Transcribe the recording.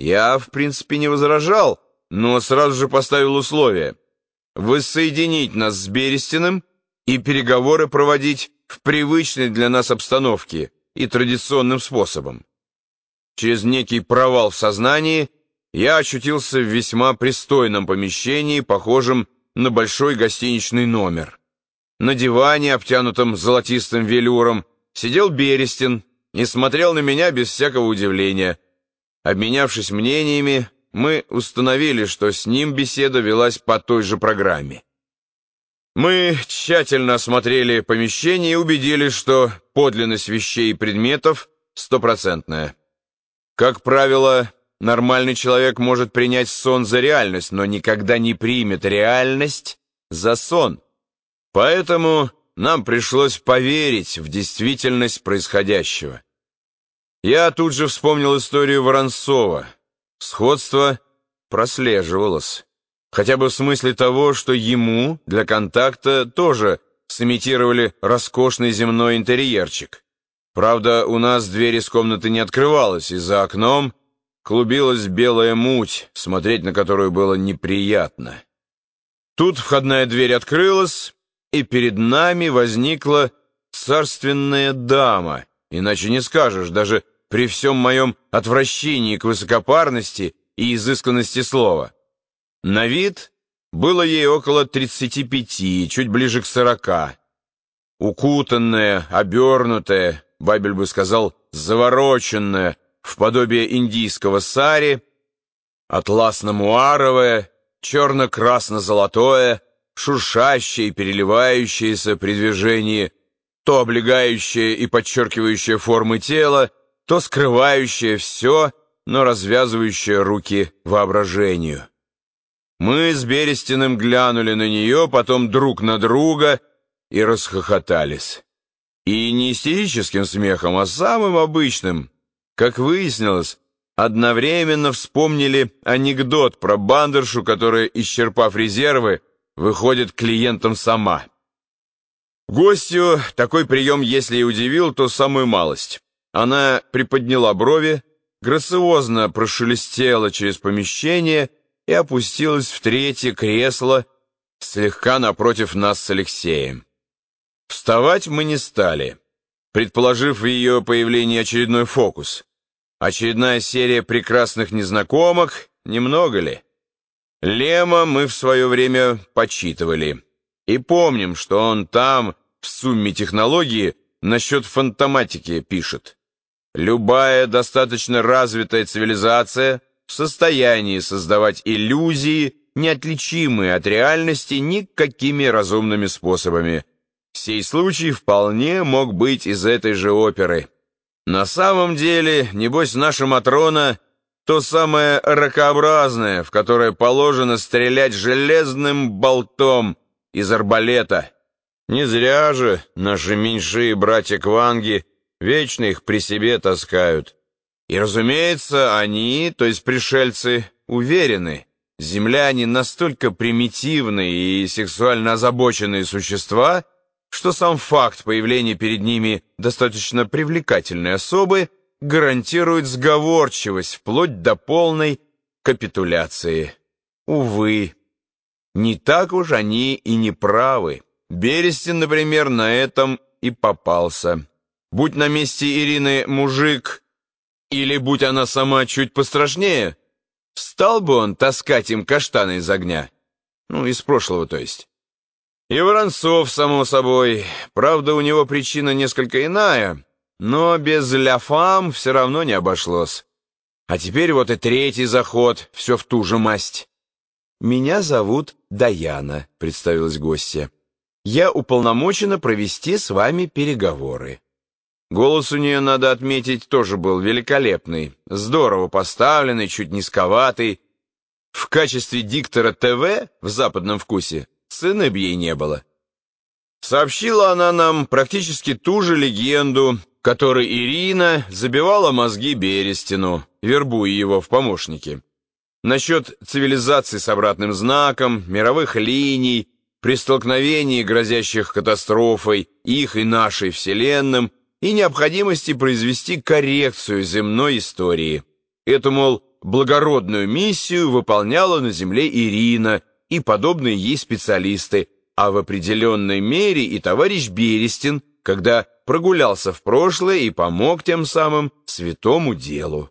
Я, в принципе, не возражал, но сразу же поставил условие воссоединить нас с Берестиным и переговоры проводить в привычной для нас обстановке и традиционным способом. Через некий провал в сознании я очутился в весьма пристойном помещении, похожем на большой гостиничный номер. На диване, обтянутом золотистым велюром, сидел Берестин и смотрел на меня без всякого удивления. Обменявшись мнениями, мы установили, что с ним беседа велась по той же программе. Мы тщательно осмотрели помещение и убедились, что подлинность вещей и предметов стопроцентная. Как правило, нормальный человек может принять сон за реальность, но никогда не примет реальность за сон. Поэтому нам пришлось поверить в действительность происходящего. Я тут же вспомнил историю Воронцова. Сходство прослеживалось. Хотя бы в смысле того, что ему для контакта тоже сымитировали роскошный земной интерьерчик. Правда, у нас дверь из комнаты не открывалась, и за окном клубилась белая муть, смотреть на которую было неприятно. Тут входная дверь открылась, и перед нами возникла царственная дама, иначе не скажешь, даже при всем моем отвращении к высокопарности и изысканности слова. На вид было ей около 35, чуть ближе к 40. Укутанная, обернутая, Бабель бы сказал, завороченная, в подобие индийского сари, атласно-муаровое, черно-красно-золотое, шуршащее и переливающееся при движении, то облегающее и подчеркивающее формы тела, то скрывающее все, но развязывающее руки воображению. Мы с Берестиным глянули на нее, потом друг на друга и расхохотались. И не истерическим смехом, а самым обычным. Как выяснилось, одновременно вспомнили анекдот про бандершу, которая, исчерпав резервы, выходит клиентам сама. Гостю такой прием, если и удивил, то самую малость. Она приподняла брови, грациозно прошелестела через помещение и опустилась в третье кресло, слегка напротив нас с Алексеем. Вставать мы не стали, предположив в ее появлении очередной фокус. Очередная серия прекрасных незнакомок, немного ли? Лема мы в свое время почитывали. И помним, что он там, в сумме технологии, насчет фантоматики пишет. Любая достаточно развитая цивилизация в состоянии создавать иллюзии, неотличимые от реальности никакими разумными способами. Сей случай вполне мог быть из этой же оперы. На самом деле, небось, наша Матрона — то самое ракообразное, в которое положено стрелять железным болтом из арбалета. Не зря же наши меньшие братья-кванги Вечно их при себе таскают. И, разумеется, они, то есть пришельцы, уверены, земляне настолько примитивные и сексуально озабоченные существа, что сам факт появления перед ними достаточно привлекательной особы гарантирует сговорчивость вплоть до полной капитуляции. Увы, не так уж они и не правы. Берестин, например, на этом и попался. Будь на месте Ирины мужик, или будь она сама чуть пострашнее, стал бы он таскать им каштаны из огня. Ну, из прошлого, то есть. И Воронцов, само собой. Правда, у него причина несколько иная, но без ляфам все равно не обошлось. А теперь вот и третий заход, все в ту же масть. «Меня зовут Даяна», — представилась гостья. «Я уполномочена провести с вами переговоры». Голос у нее, надо отметить, тоже был великолепный, здорово поставленный, чуть низковатый. В качестве диктора ТВ в западном вкусе сына б ей не было. Сообщила она нам практически ту же легенду, которой Ирина забивала мозги Берестину, вербуя его в помощники. Насчет цивилизации с обратным знаком, мировых линий, при столкновении, грозящих катастрофой, их и нашей Вселенным – и необходимости произвести коррекцию земной истории. Эту, мол, благородную миссию выполняла на земле Ирина и подобные ей специалисты, а в определенной мере и товарищ Берестин, когда прогулялся в прошлое и помог тем самым святому делу.